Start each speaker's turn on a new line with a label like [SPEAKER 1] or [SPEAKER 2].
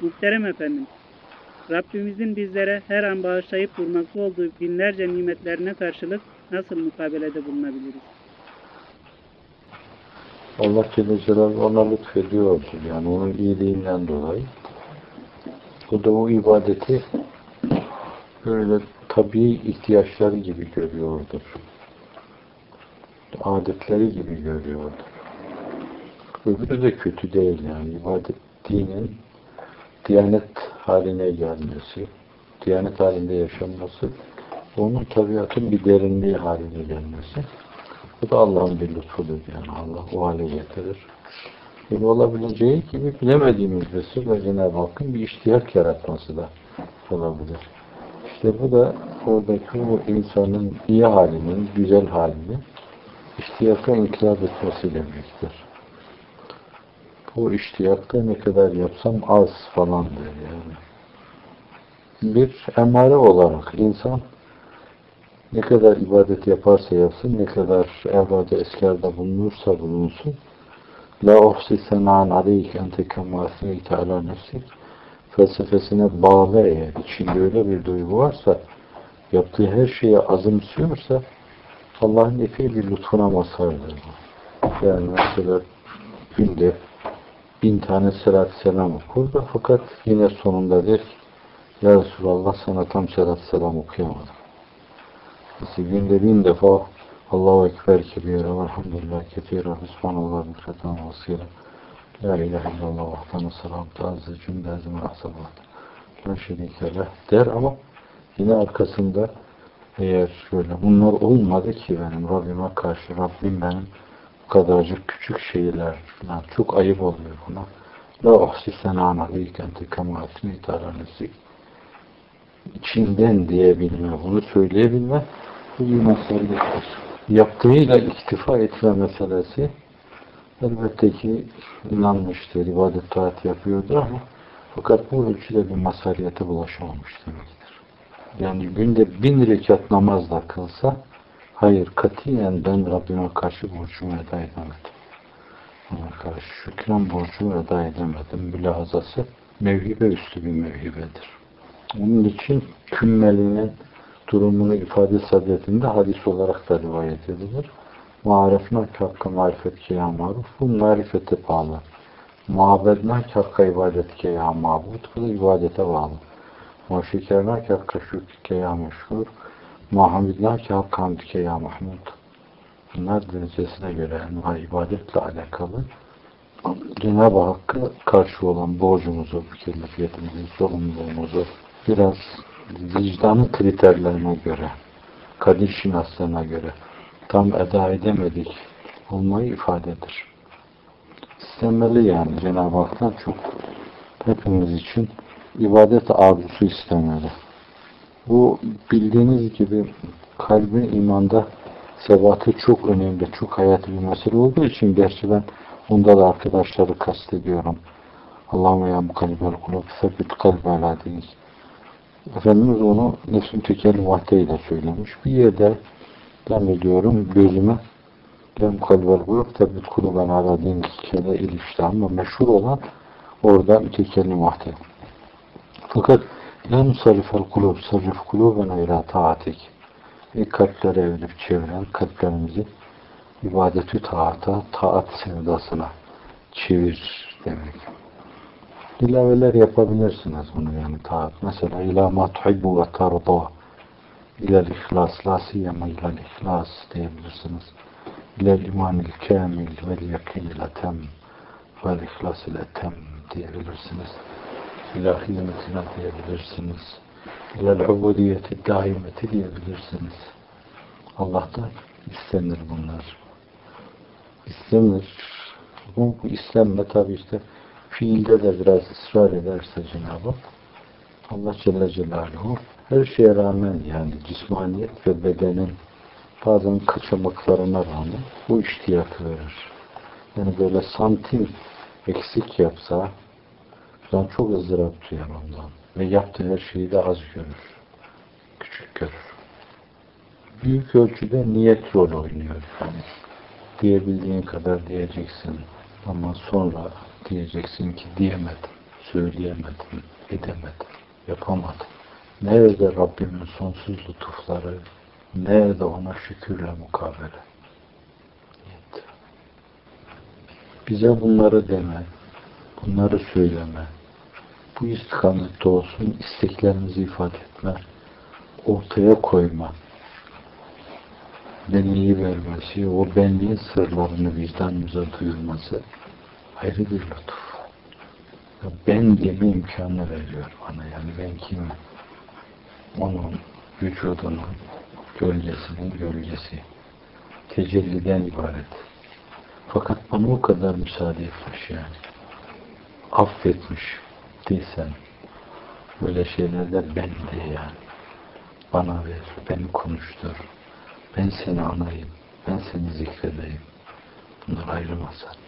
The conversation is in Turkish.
[SPEAKER 1] Muhterem efendim, Rabbimizin bizlere her an bağışlayıp durmakta olduğu binlerce nimetlerine karşılık nasıl mukabelede bulunabiliriz?
[SPEAKER 2] Allah Celle Celaluhu ona lütfediyordur. Yani onun iyiliğinden dolayı. O da o ibadeti böyle tabii ihtiyaçları gibi görüyordur. Adetleri gibi görüyordur. Öbürü de kötü değil yani. İbadet dinin diyanet haline gelmesi, diyanet halinde yaşanması, onun tabiatın bir derinliği haline gelmesi. Bu da Allah'ın bir lütfudur yani. Allah o hale getirir. Böyle olabileceği gibi bilemediğimiz vesile Cenab-ı Hakk'ın bir iştiyak yaratması da olabilir. İşte bu da oradaki o insanın iyi halinin, güzel halini iştiyaka inkılap etmesi demektir. Bu iştiyakta ne kadar yapsam az falandır yani. Bir emare olarak insan ne kadar ibadet yaparsa yapsın, ne kadar evlada eskarda bulunursa bulunsun, La uhsi senan aleyk ente kema esneyte ala nefsik felsefesine bağlı eğer içinde öyle bir duygu varsa yaptığı her şeye azımsıyorsa Allah'ın epey bir lütfuna mazhardır. Yani mesela günde bin tane selat selam okur da fakat yine sonunda der ki Ya Resulallah sana tam selat selam okuyamadım. Mesela günde bin defa Allahu Ekber kebire velhamdülillah kefire Subhanallah mükreten vasıyla La ilahe illallah vahdana selam tazı cümle ezmi asabat La şerike leh der ama yine arkasında eğer şöyle bunlar olmadı ki benim Rabbime karşı Rabbim benim bu kadarcık küçük şeyler falan çok ayıp oluyor buna. La uhsi senan aleyken tekama etmeyi taranesi içinden diyebilme, bunu söyleyebilme bu bir meselesidir. Yaptığıyla iktifa etme meselesi elbette ki inanmıştır, ibadet taat yapıyordur ama fakat bu ölçüde bir masaliyete bulaşamamış demektir. Yani günde bin rekat namaz da kılsa hayır katiyen ben Rabbime karşı borcumu eda edemedim. Ona karşı şükran borcumu eda edemedim. Mülahazası mevhibe üstü bir mevhibedir. Onun için kümmelinin durumunu ifade sadetinde hadis olarak da rivayet edilir. Marifna hakkı marifet ki ya maruf. Bu marifete bağlı. Muhabbetna hakka ibadet ki ya mabud. Bu da ibadete bağlı. Maşikerna hakka şükür ki ya meşhur. Hamd ki ya mahmud. Bunlar derecesine göre yani ibadetle alakalı Cenab-ı Hakk'a karşı olan borcumuzu, mükellefiyetimizi, sorumluluğumuzu biraz vicdanın kriterlerine göre, kadir şinaslarına göre tam eda edemedik olmayı ifadedir. İstemeli yani Cenab-ı Hak'tan çok hepimiz için ibadet arzusu istemeli. Bu bildiğiniz gibi kalbin imanda sebatı çok önemli, çok hayati bir mesele olduğu için gerçi ben bunda da arkadaşları kastediyorum. Allahümme ya mukalibel kulub sebbit kalbe ala değil. Efendimiz onu nefsin tekel vahdeyle söylemiş. Bir yerde zannediyorum gözüme lem kalbel kulub tebbit kuluben ala din kele ilişti ama meşhur olan orada mütekellim vahde. Fakat lem sarifel kulub sarif kuluben ila taatik. E kalpleri evirip çeviren kalplerimizi ibadeti taata, taat sevdasına çevir demek. İlaveler yapabilirsiniz bunu yani taat. Mesela ila ma tuhibbu ve tarda ilel ihlas, la siyema ilel ihlas diyebilirsiniz. İlel imanil kamil vel yakinil etem vel ihlas ile etem diyebilirsiniz. İla hizmetine diyebilirsiniz. İlel ubudiyeti daimeti diyebilirsiniz. Allah'tan istenir bunlar. İstenir. Bu, bu istenme tabi işte fiilde de biraz ısrar ederse Cenab-ı Allah Celle Celaluhu her şeye rağmen yani cismaniyet ve bedenin bazen kaçamaklarına rağmen bu iştiyatı verir. Yani böyle santim eksik yapsa ben çok ızdırap duyar ondan. Ve yaptığı her şeyi de az görür. Küçük görür. Büyük ölçüde niyet rol oynuyor. Yani diyebildiğin kadar diyeceksin. Ama sonra diyeceksin ki diyemedim. söyleyemedim, edemedim, yapamadım. Nerede Rabbimin sonsuz lütufları, nerede ona şükürle mukabele. Yeter. Bize bunları deme, bunları söyleme, bu istikamette olsun isteklerimizi ifade etme, ortaya koyma, benliği vermesi, o benliğin sırlarını vicdanımıza duyurması ayrı bir lütuf. Ben deme imkanı veriyor bana. Yani ben kimim? Onun vücudunun gölgesinin gölgesi. Tecelliden ibaret. Fakat bana o kadar müsaade etmiş yani. Affetmiş değilsen böyle şeylerde ben de yani. Bana ver, beni konuştur. Ben seni anayım, ben seni zikredeyim. Bunlar ayrı masal.